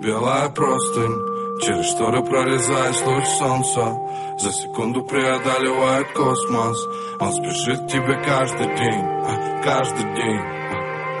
Белая простынь. Через шторы прорезаясь луч солнца. За секунду преодолевает космос. Он спешит к тебе каждый день, а, каждый день.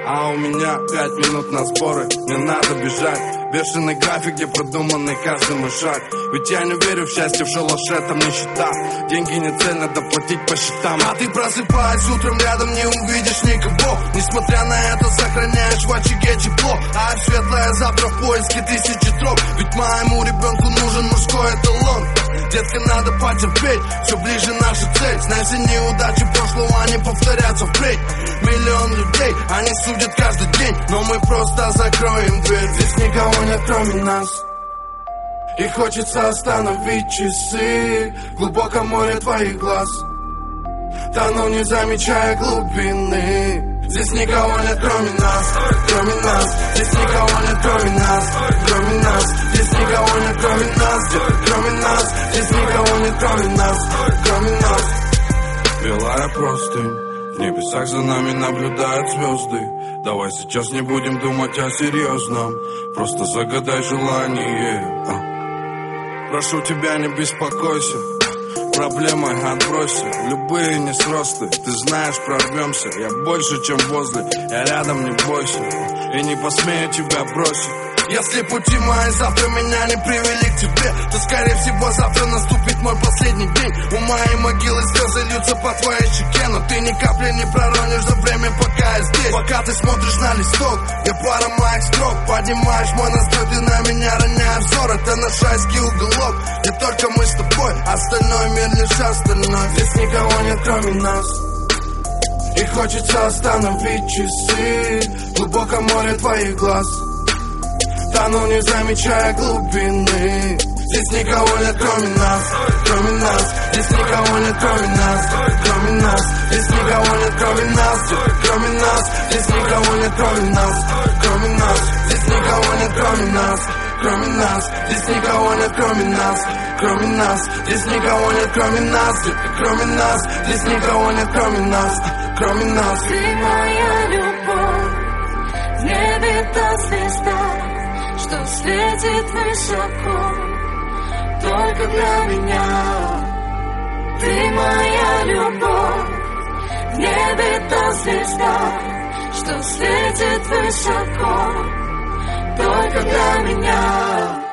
А у меня пять минут на сборы, не надо бежать. Бешеный график, где продуманный каждый мой шаг. Ведь я не верю в счастье, в шалаше там нищета. Деньги не цель, надо по счетам. А ты просыпаясь утром рядом не увидишь никого Несмотря на это сохраняешь в очаге тепло А светлое завтра в поиске тысячи троп Ведь моему ребенку нужен мужской эталон. Детка, надо потерпеть, все ближе наша цель. Знай, все неудачи прошлого, они повторятся впредь Миллион людей, они судят каждый день. Но мы просто закроем дверь Здесь никого нет, кроме нас. И хочется остановить часы В глубоком море твоих глаз. Тону, не замечая глубины Здесь никого нет, кроме нас, кроме нас Здесь никого нет, кроме нас, кроме нас Здесь никого нет, кроме нас, кроме нас Здесь никого нет, кроме нас, кроме нас Белая простынь В небесах за нами наблюдают звезды. Давай сейчас не будем думать о серьезном Просто загадай желание. А. Прошу тебя, не беспокойся проблемы отбросим. Любые несросты, ты знаешь, прорвемся. Я больше, чем возле, я рядом, не бойся. И не посмею тебя бросить. Если пути мои завтра меня не привели к тебе То скорее всего завтра наступит мой последний день. У моей могилы слезы льются по твоей щеке Но ты ни капли не проронишь за время, пока я здесь. Пока ты смотришь на листок, я пара моих строк Поднимаешь мой настрой, ты на меня роняя взор Это наш райский уголок, где только мы с тобой Остальной мир лишь остальной Здесь никого нет, кроме нас. И хочется остановить часы. В глубоком море твоих глаз. Тону, не замечая глубины. Здесь никого нет, кроме нас, кроме нас. Здесь никого нет, кроме нас, кроме нас. Здесь никого нет, кроме нас, кроме нас. Здесь никого нет, кроме нас, кроме нас нас, кроме нас Здесь никого нет, кроме нас, кроме нас Здесь никого нет, кроме нас, кроме нас Здесь никого нет, кроме нас, кроме нас Ты моя любовь, небе та звезда что светит высоко Только для меня. Ты моя любовь. Небе та звезда Что светит высоко Только для меня